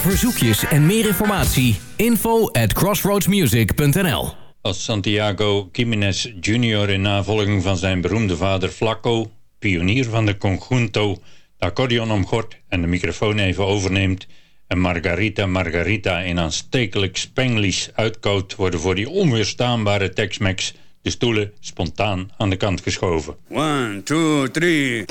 Verzoekjes en meer informatie, info at crossroadsmusic.nl Als Santiago Jiménez Jr. in navolging van zijn beroemde vader Flacco, pionier van de conjunto, de accordeon omgort en de microfoon even overneemt en Margarita Margarita in aanstekelijk Spanglish uitkoopt, worden voor die onweerstaanbare Tex-Mex de stoelen spontaan aan de kant geschoven. One, two, three.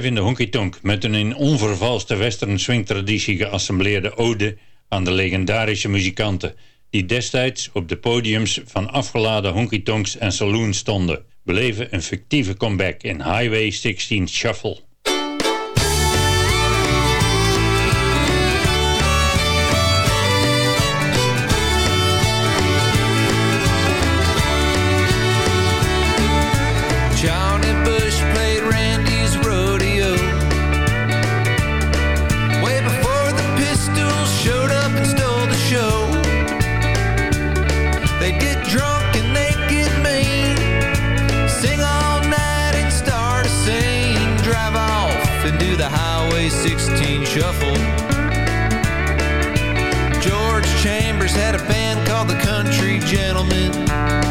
In de honky-tonk met een in onvervalste western swing traditie geassembleerde ode aan de legendarische muzikanten die destijds op de podiums van afgeladen honky-tonks en saloons stonden, beleven een fictieve comeback in Highway 16 Shuffle. 2016 shuffle. George Chambers had a band called the Country Gentlemen.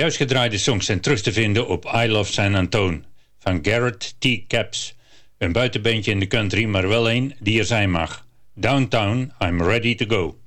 Juist gedraaide songs zijn terug te vinden op I Love San Antone van Garrett T. Caps. Een buitenbeentje in de country, maar wel een die er zijn mag. Downtown, I'm ready to go. go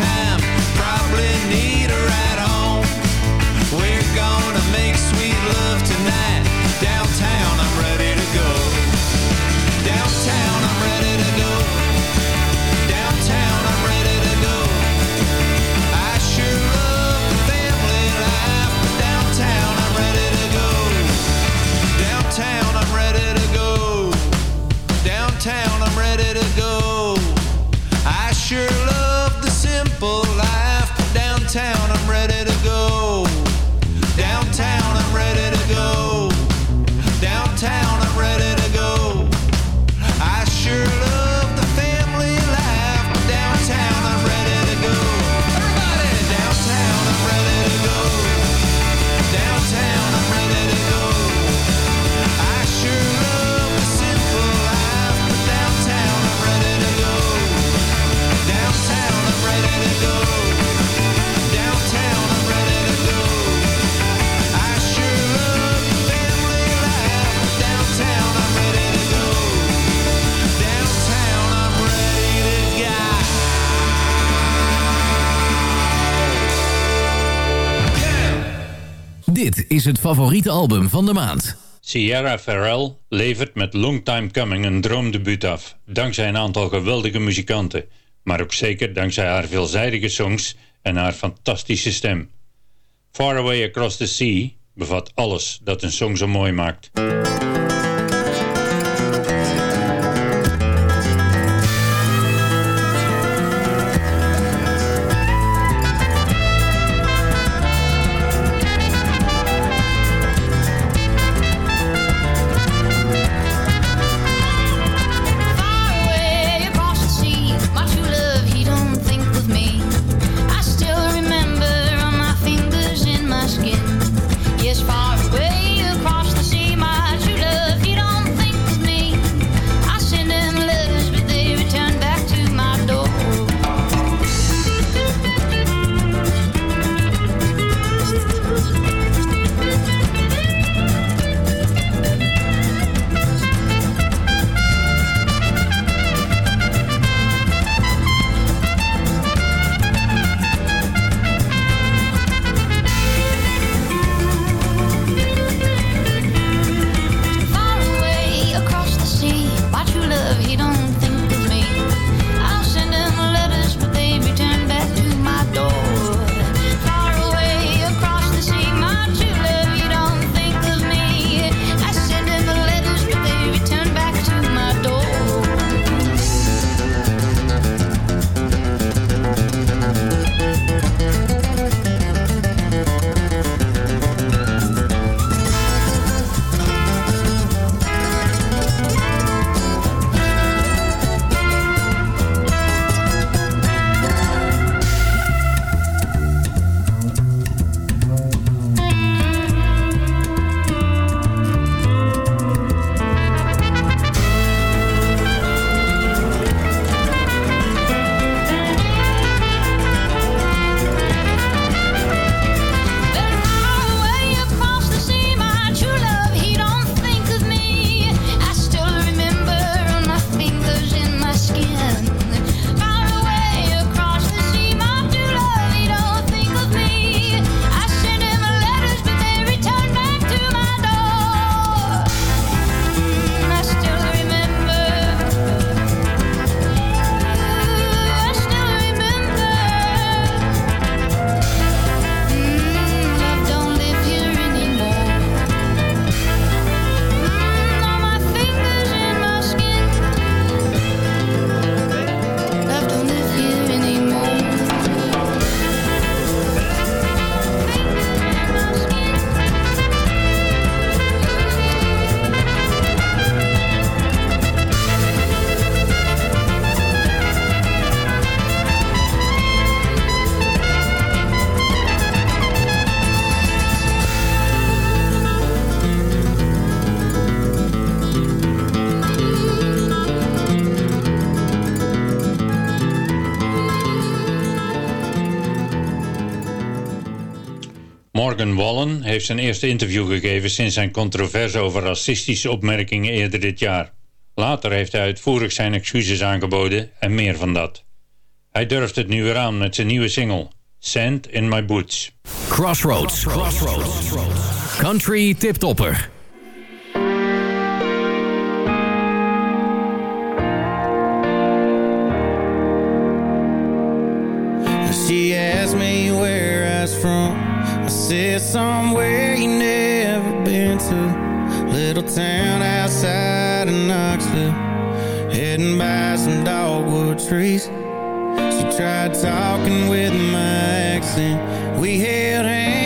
time. is het favoriete album van de maand. Sierra Farrell levert met Long Time Coming een droomdebuut af... dankzij een aantal geweldige muzikanten... maar ook zeker dankzij haar veelzijdige songs en haar fantastische stem. Far Away Across the Sea bevat alles dat een song zo mooi maakt. Morgan Wallen heeft zijn eerste interview gegeven sinds zijn controverse over racistische opmerkingen eerder dit jaar. Later heeft hij uitvoerig zijn excuses aangeboden en meer van dat. Hij durft het nu weer aan met zijn nieuwe single, Sand in My Boots. Crossroads. Crossroads. Country tiptopper. said somewhere you never been to. Little town outside of Knoxville. Heading by some dogwood trees. She tried talking with my accent. We held hands.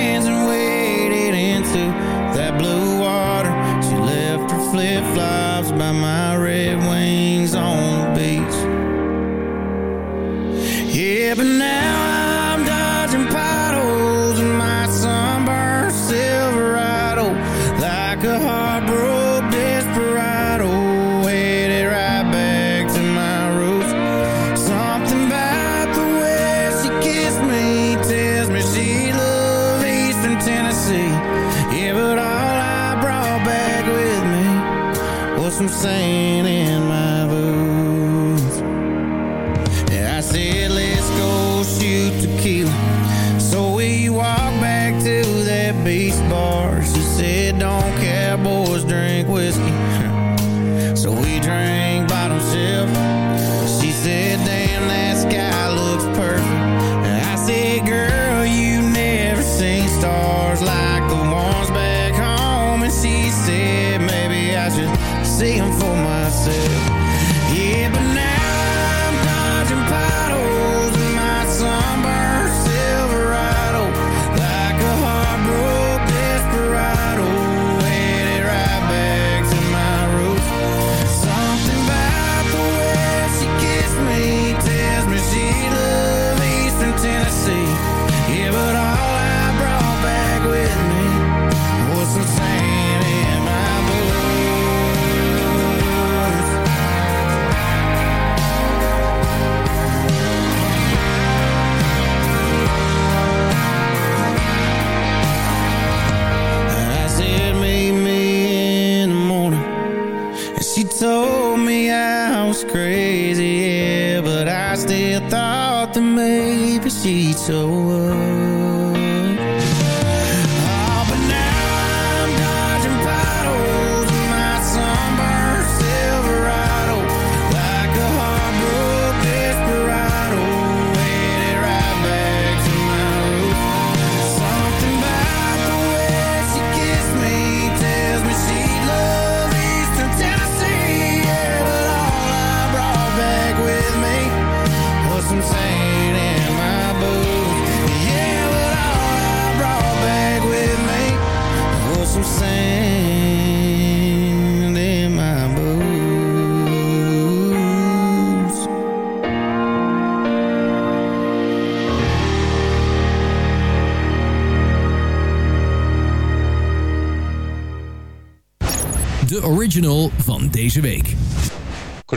so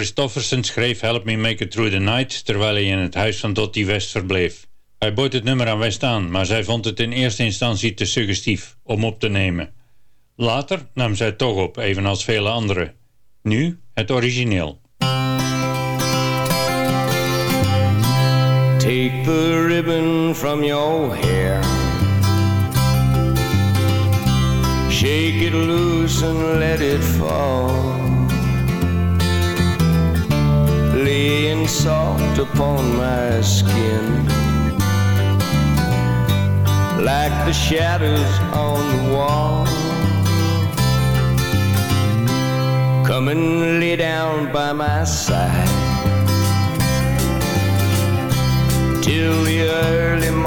Christofferson schreef Help Me Make It Through the Night... terwijl hij in het huis van Dottie West verbleef. Hij bood het nummer aan West aan, maar zij vond het in eerste instantie te suggestief om op te nemen. Later nam zij het toch op, evenals vele anderen. Nu het origineel. Take the ribbon from your hair Shake it loose and let it fall being soft upon my skin. Like the shadows on the wall. Come and lay down by my side. Till the early morning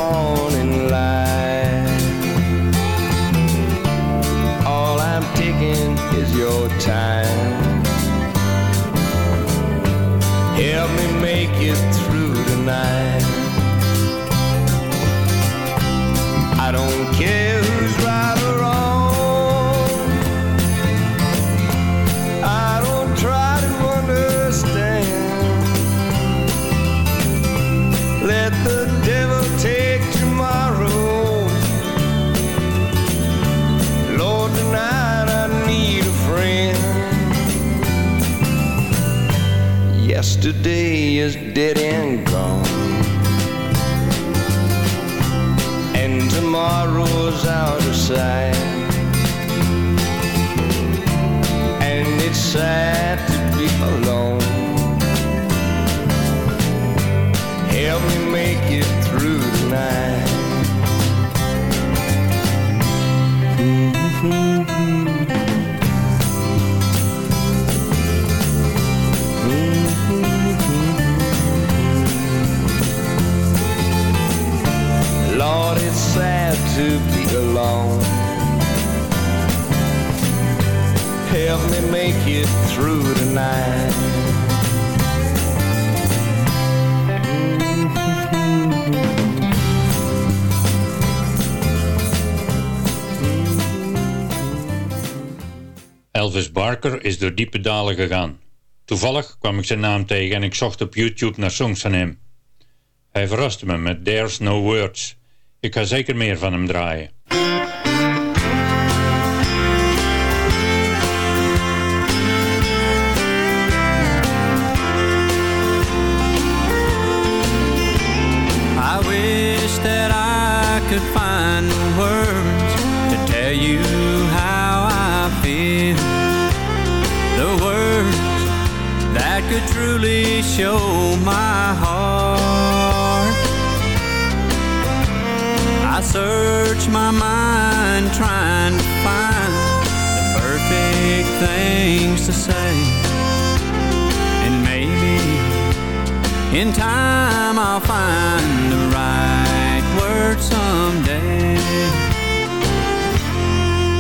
yesterday is dead and gone. And tomorrow's out of sight. To be alone. Help me make it through the night. Elvis Barker is door diepe dalen gegaan. Toevallig kwam ik zijn naam tegen en ik zocht op YouTube naar songs van hem. Hij verraste me met There's No Words. Ik ga zeker meer van hem draaien. I wish that I could find the words to tell you how I feel. The words that could truly show my heart. Search my mind trying to find the perfect things to say. And maybe in time I'll find the right words someday.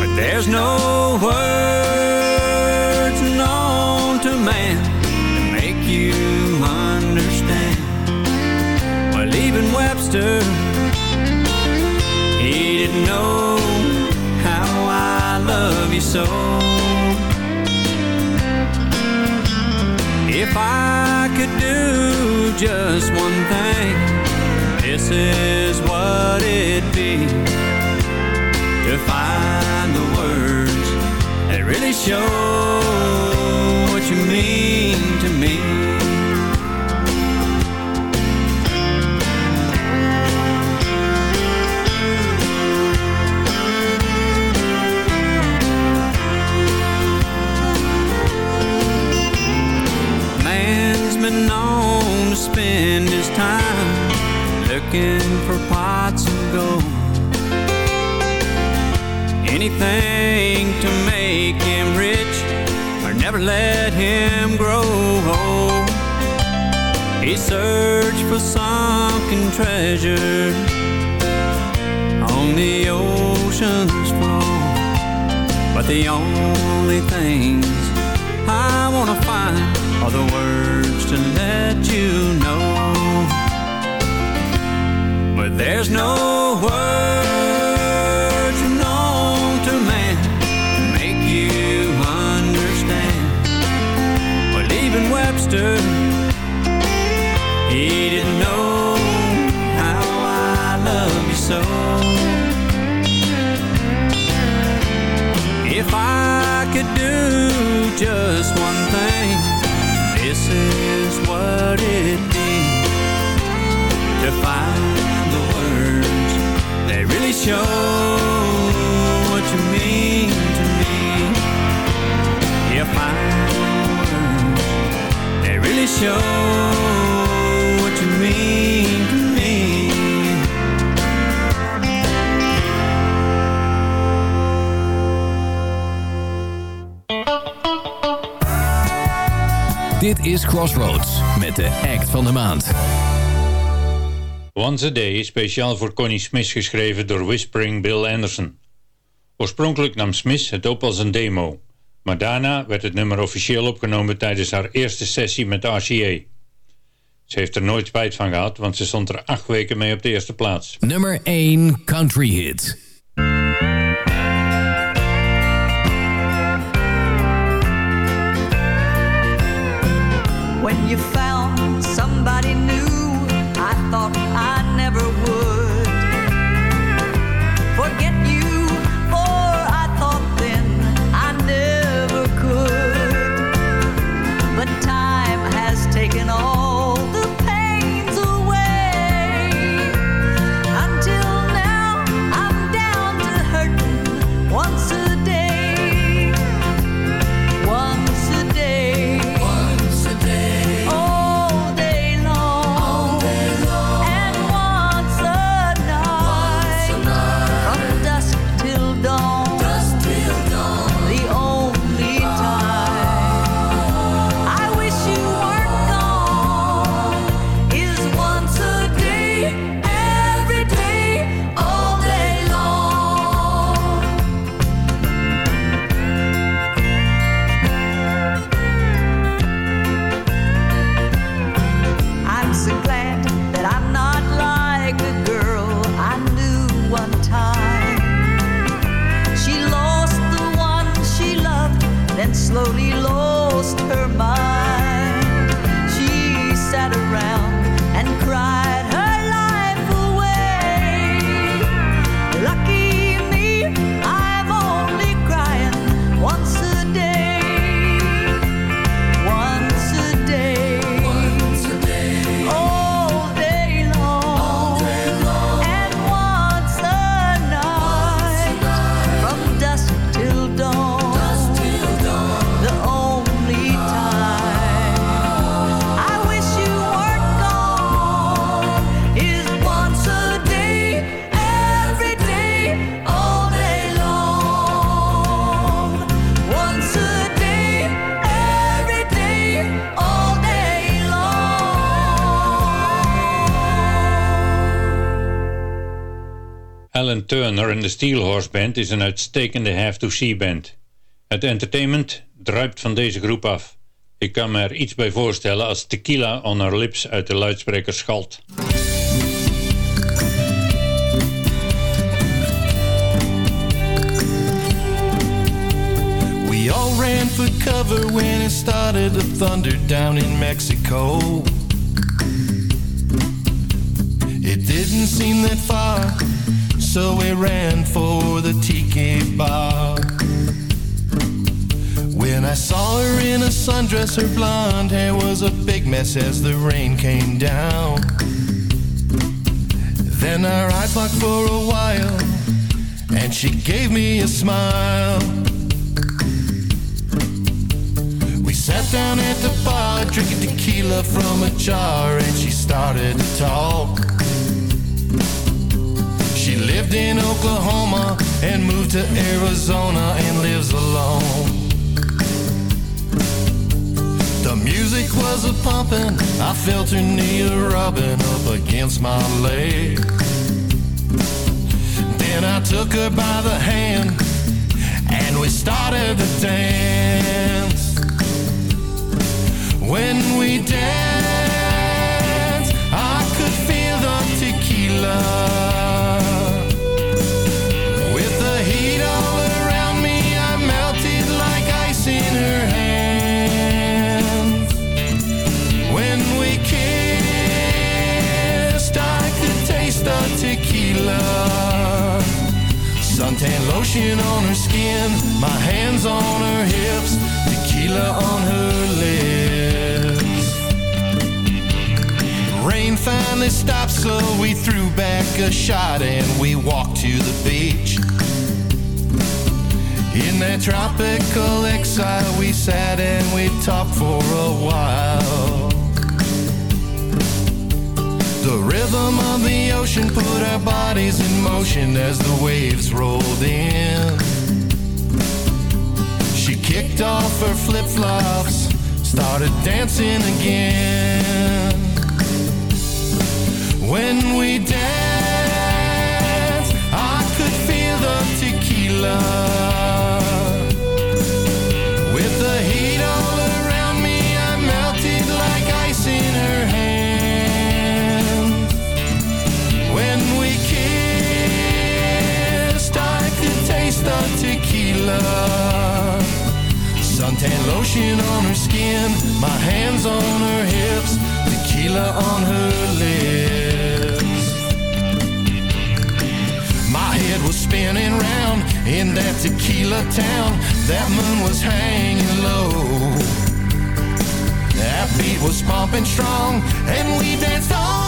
But there's no words known to man to make you understand. Well, even Webster, so. If I could do just one thing, this is what it'd be. To find the words that really show what you mean looking for pots of gold. Anything to make him rich or never let him grow old. He searched for sunken treasure on the ocean's floor. But the only things I wanna find are the words to let you know. But there's no words known to man to make you understand. Well, even Webster, he didn't know how I love you so. If I could do just one thing, this is what it'd be. Show what you mean to me. Yeah, find the words that really show. Dit is Crossroads met de act van de maand. Once a Day is speciaal voor Connie Smith geschreven door Whispering Bill Anderson. Oorspronkelijk nam Smith het op als een demo, maar daarna werd het nummer officieel opgenomen tijdens haar eerste sessie met RCA. Ze heeft er nooit spijt van gehad, want ze stond er acht weken mee op de eerste plaats. Nummer 1 Country Hit. When you found somebody new, thought I Alan Turner en de Steelhorse Band is een uitstekende have-to-see band. Het entertainment druipt van deze groep af. Ik kan me er iets bij voorstellen als tequila on our lips uit de luidspreker schalt. We all ran for cover when it started to thunder down in Mexico. It didn't seem that far, so we ran for the tiki bar. When I saw her in a sundress, her blonde hair was a big mess as the rain came down. Then our eyes locked for a while, and she gave me a smile. We sat down at the bar, drinking tequila from a jar, and she started to talk. She lived in Oklahoma and moved to Arizona and lives alone. The music was a pumping, I felt her knee a rubbing up against my leg. Then I took her by the hand and we started to dance. When we danced, I could feel the tequila. Suntan lotion on her skin, my hands on her hips, tequila on her lips. Rain finally stopped, so we threw back a shot and we walked to the beach. In that tropical exile, we sat and we talked for a while. The rhythm of the ocean put our bodies in motion as the waves rolled in. She kicked off her flip flops, started dancing again. When we danced, I could feel the tequila. Suntan lotion on her skin, my hands on her hips, tequila on her lips. My head was spinning round in that tequila town. That moon was hanging low. That beat was pumping strong, and we danced all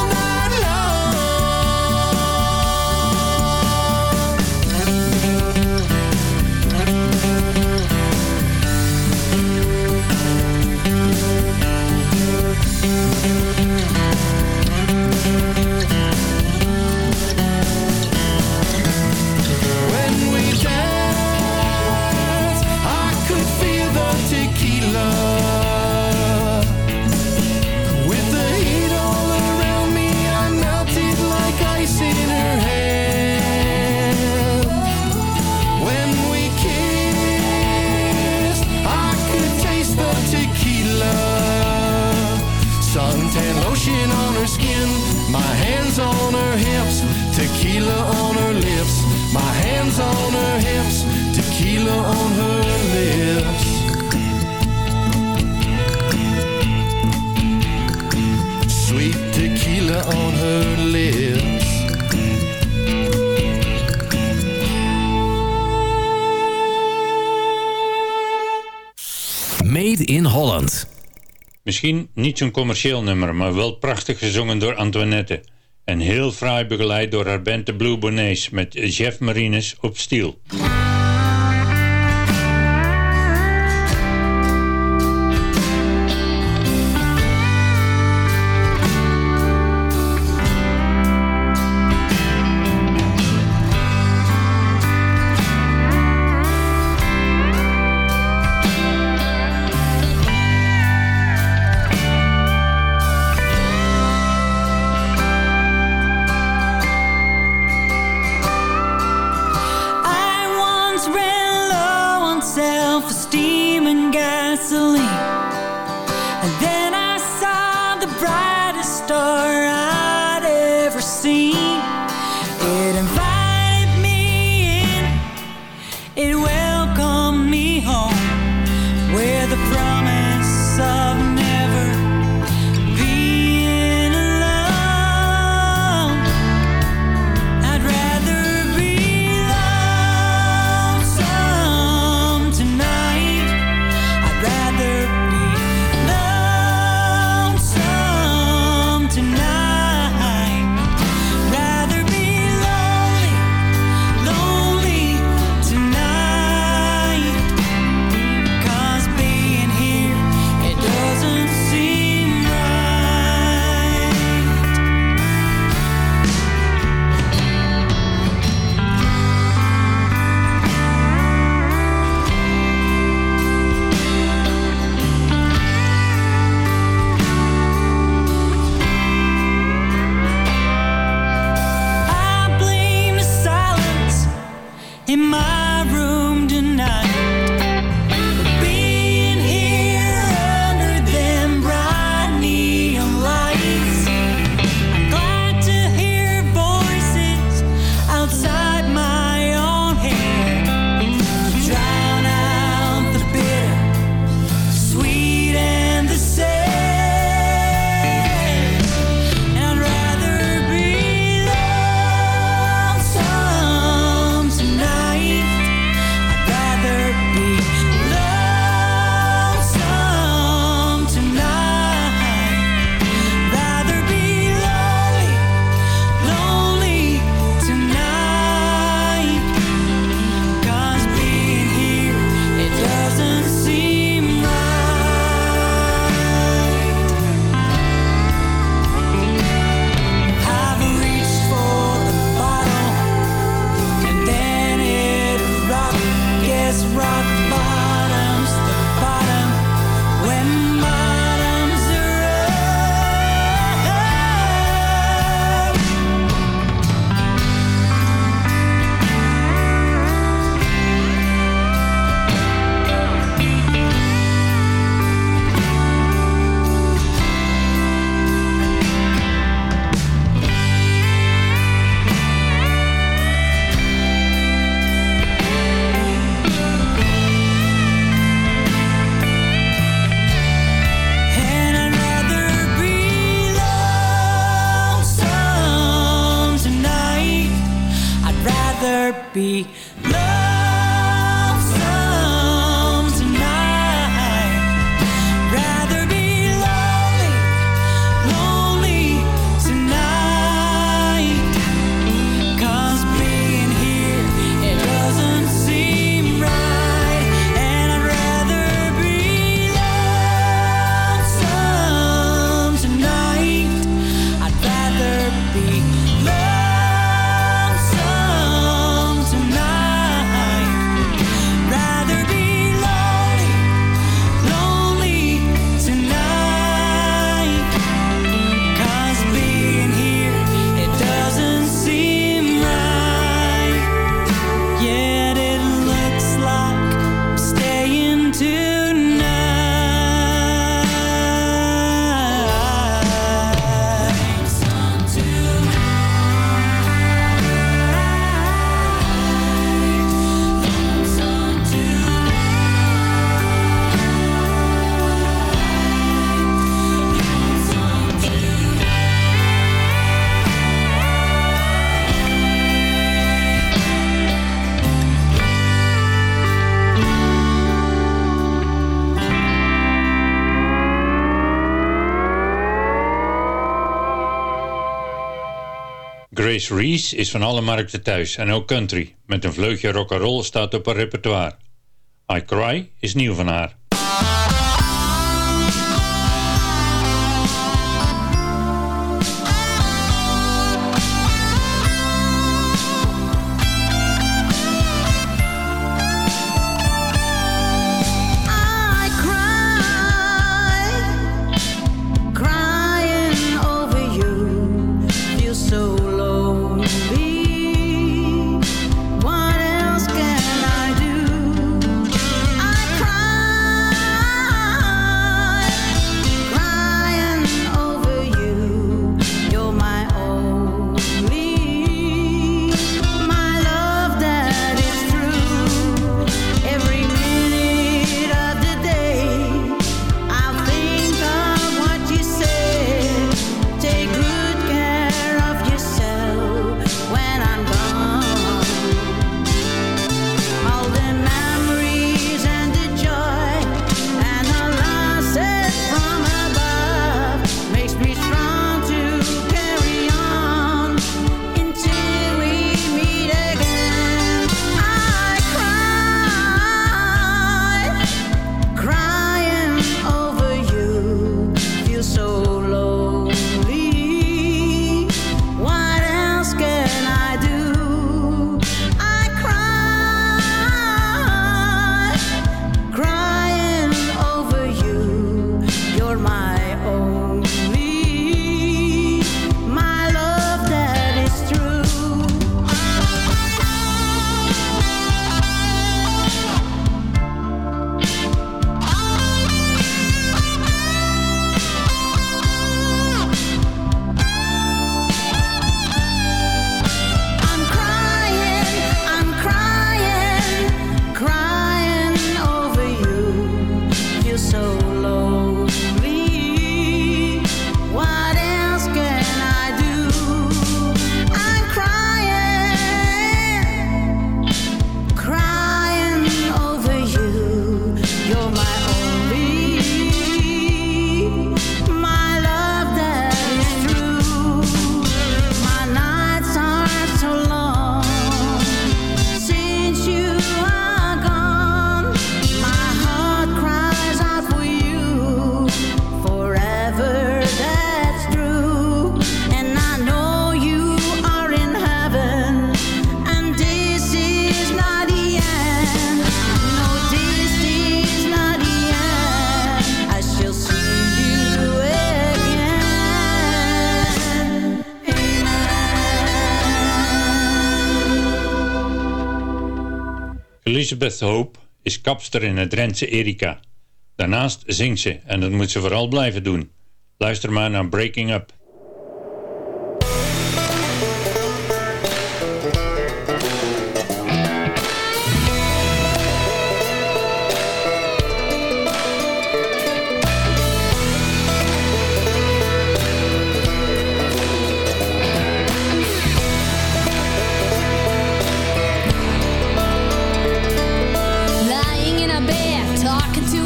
Misschien niet zo'n commercieel nummer, maar wel prachtig gezongen door Antoinette. En heel fraai begeleid door haar band de Blue Bonnets met Jeff Marines op stiel. Grace Reese is van alle markten thuis en ook country. Met een vleugje rock'n'roll staat op haar repertoire. I Cry is nieuw van haar. Kapster in het Drentse Erika. Daarnaast zingt ze en dat moet ze vooral blijven doen. Luister maar naar Breaking Up.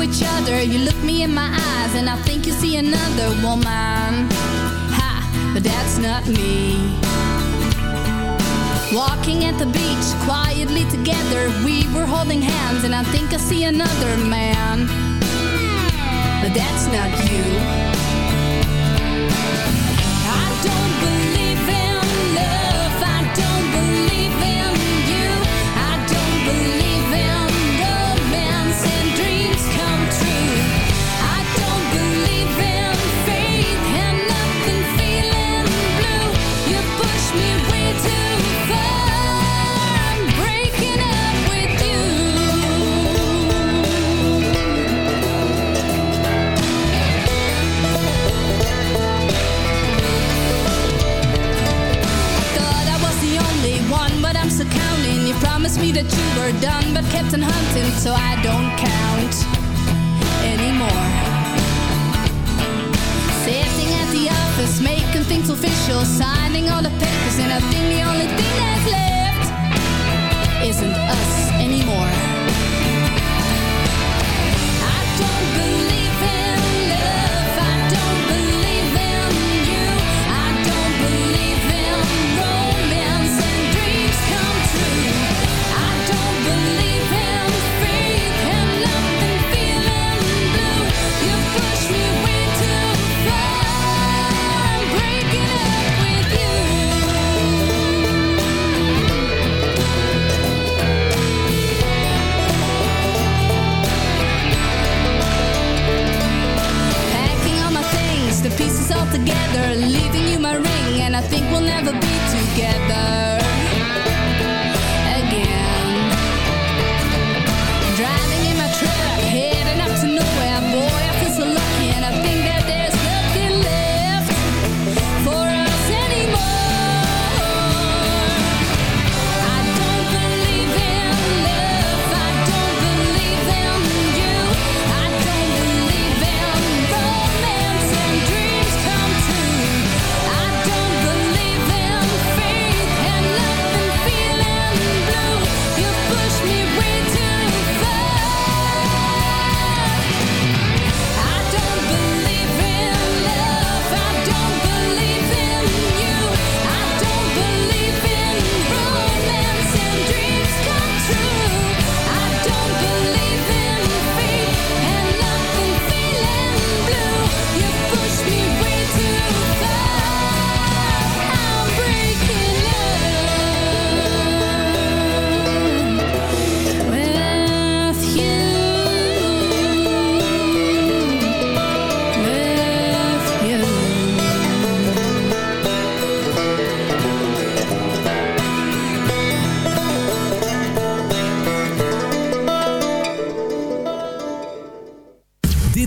Each other. You look me in my eyes, and I think you see another woman. Ha, but that's not me. Walking at the beach, quietly together. We were holding hands, and I think I see another man. But that's not you. Promised me that you were done, but kept on hunting, so I don't count anymore. Sitting at the office, making things official, signing all the papers, and I think the only thing that's left isn't us together, leaving you my ring, and I think we'll never be together.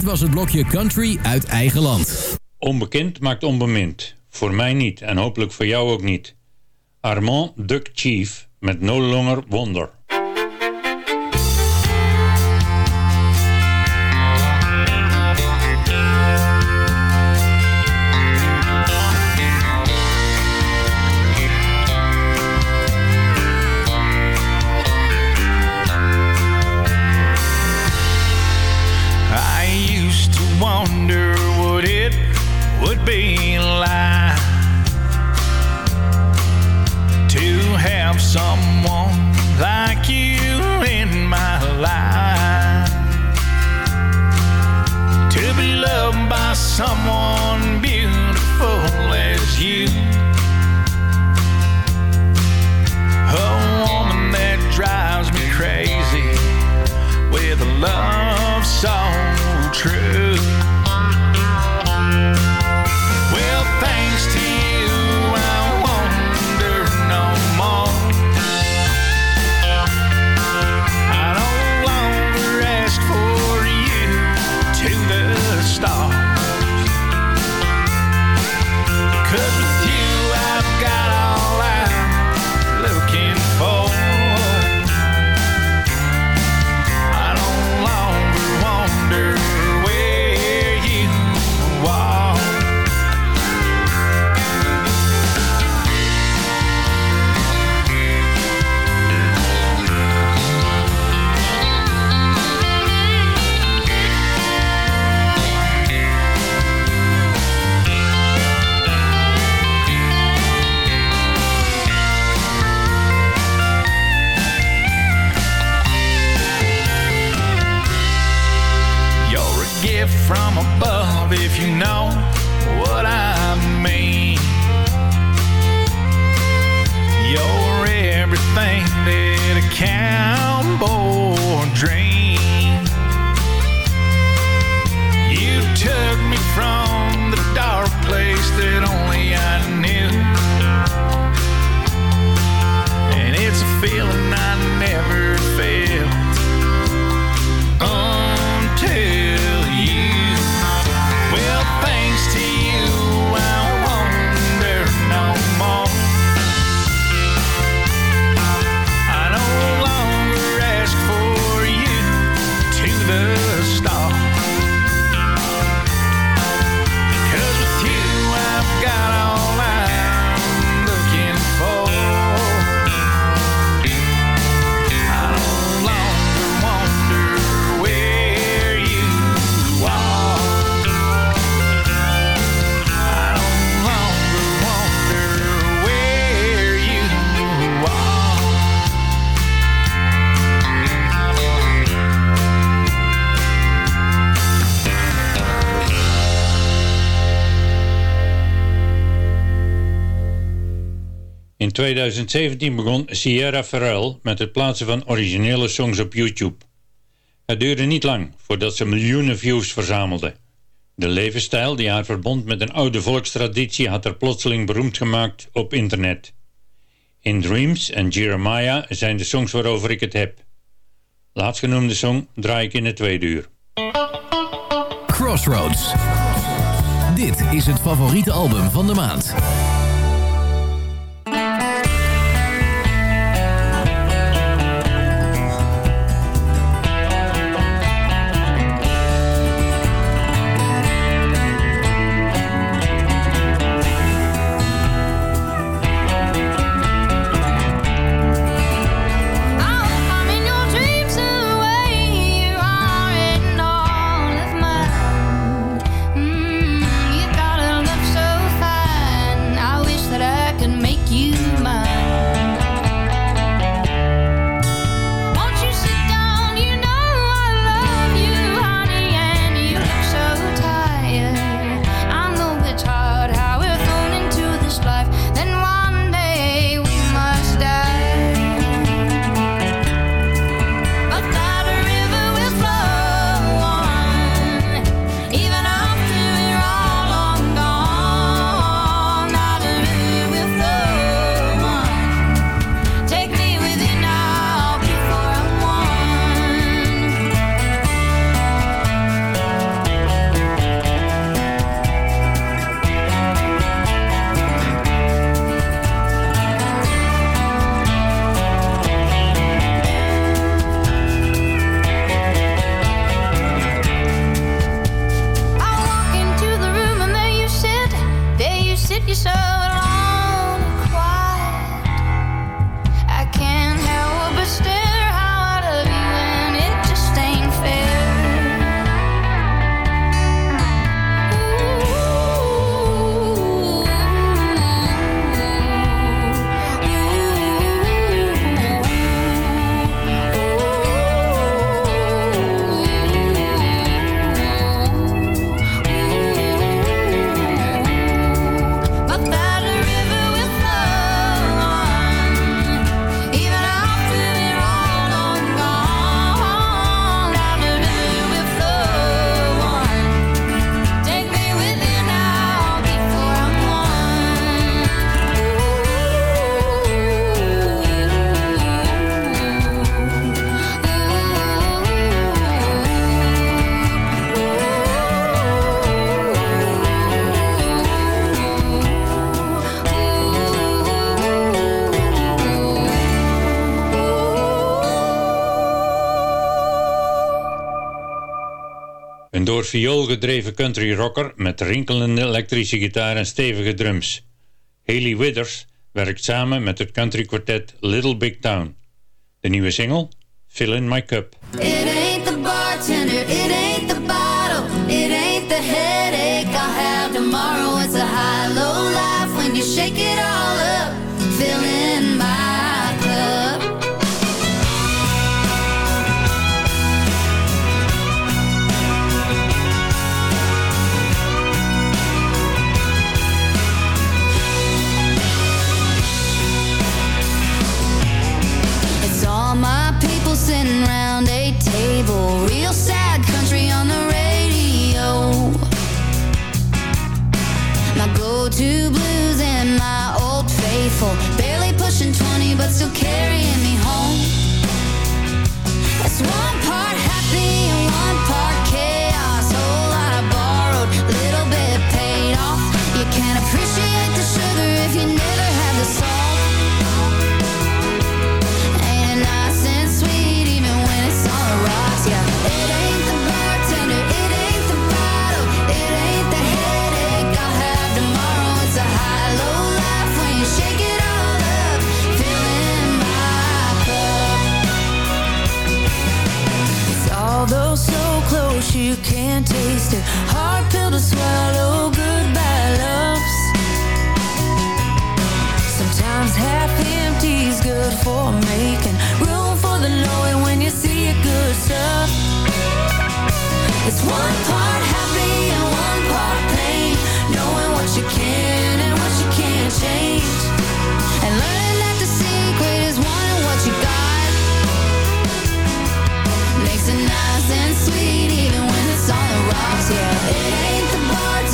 Was het blokje Country uit eigen land. Onbekend maakt onbemind. Voor mij niet en hopelijk voor jou ook niet. Armand Duck Chief met No Longer Wonder. 2017 begon Sierra Farrell met het plaatsen van originele songs op YouTube. Het duurde niet lang voordat ze miljoenen views verzamelde. De levensstijl die haar verbond met een oude volkstraditie had haar plotseling beroemd gemaakt op internet. In Dreams en Jeremiah zijn de songs waarover ik het heb. Laatstgenoemde song draai ik in het tweede uur. Crossroads. Dit is het favoriete album van de maand. Door viool gedreven country rocker met rinkelende elektrische gitaar en stevige drums. Haley Withers werkt samen met het country kwartet Little Big Town. De nieuwe single? Fill in My Cup. It ain't the bartender, it ain't the bottle, it ain't the headache have tomorrow. It's a high-low life when you shake it you can't taste it. Hard pill to swallow, goodbye loves. Sometimes half empty's good for making room for the knowing when you see a good stuff. It's one part happy and one part pain, knowing what you can and what you can't change, and learning sweet even when it's on the rocks. Yeah, it ain't the bartender,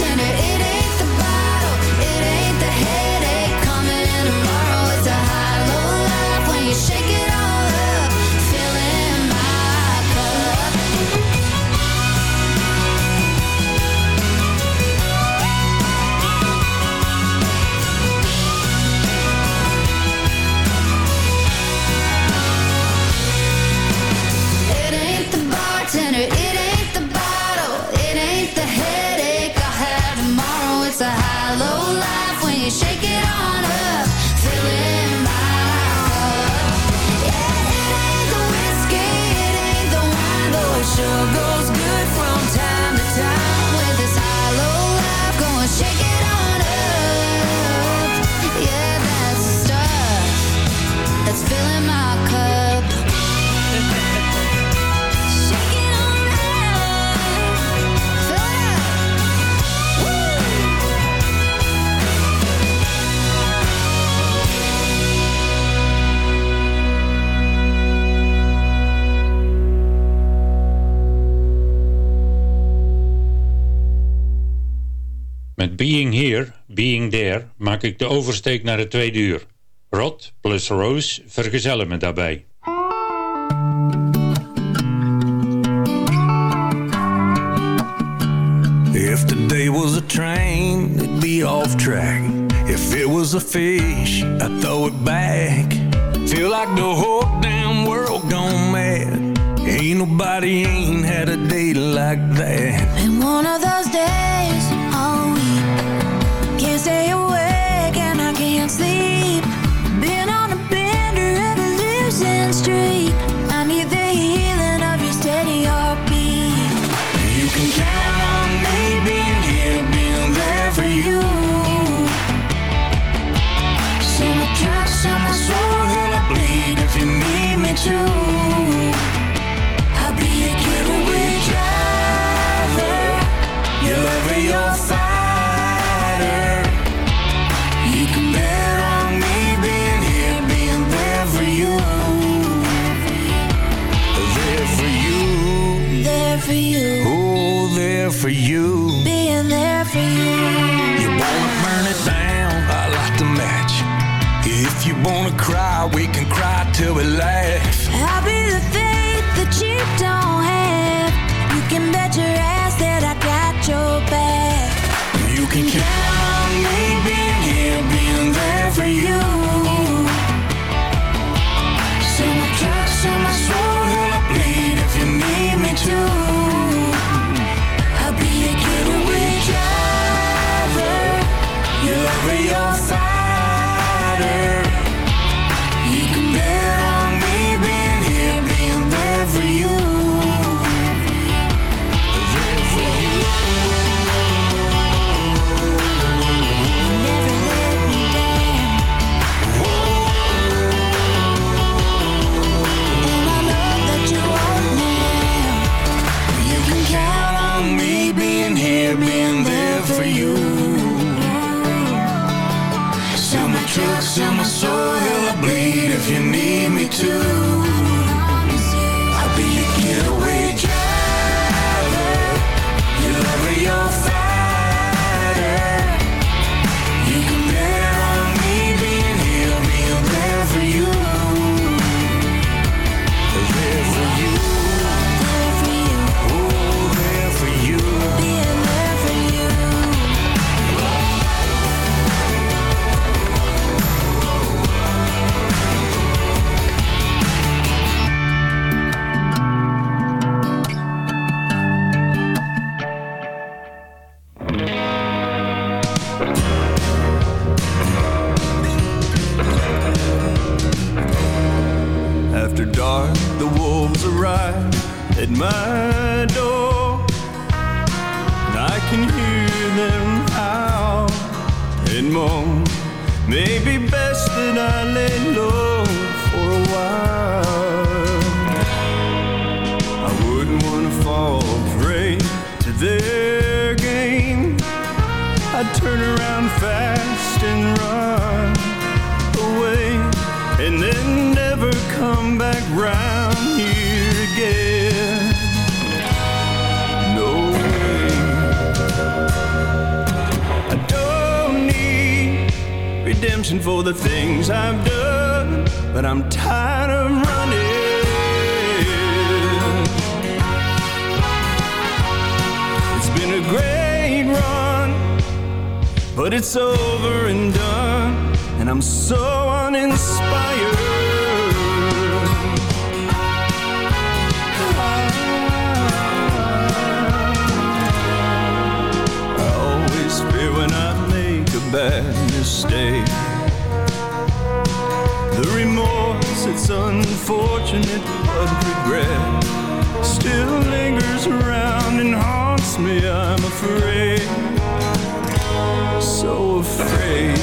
Met Being Here, Being There maak ik de oversteek naar het tweede uur. Rod plus Rose vergezellen me daarbij. If today was a train, it'd be off track. If it was a fish, I'd throw it back. Feel like the whole damn world gone mad. Ain't nobody ain't had a day like that. Been one of those days stay awake and I can't sleep. Till we laugh. Redemption for the things I've done, but I'm tired of running. It's been a great run, but it's over and done, and I'm so uninspired. Bad mistake. The remorse, it's unfortunate, but regret still lingers around and haunts me. I'm afraid, so afraid.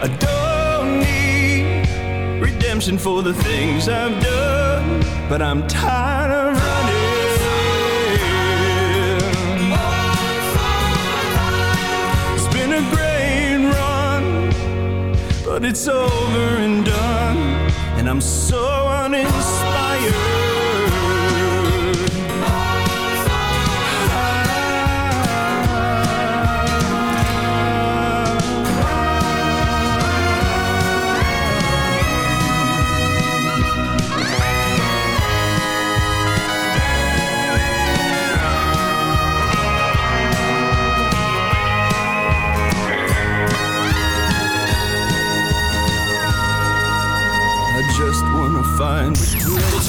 I don't need redemption for the things I've done, but I'm tired of running. But it's over and done, and I'm so uninspired.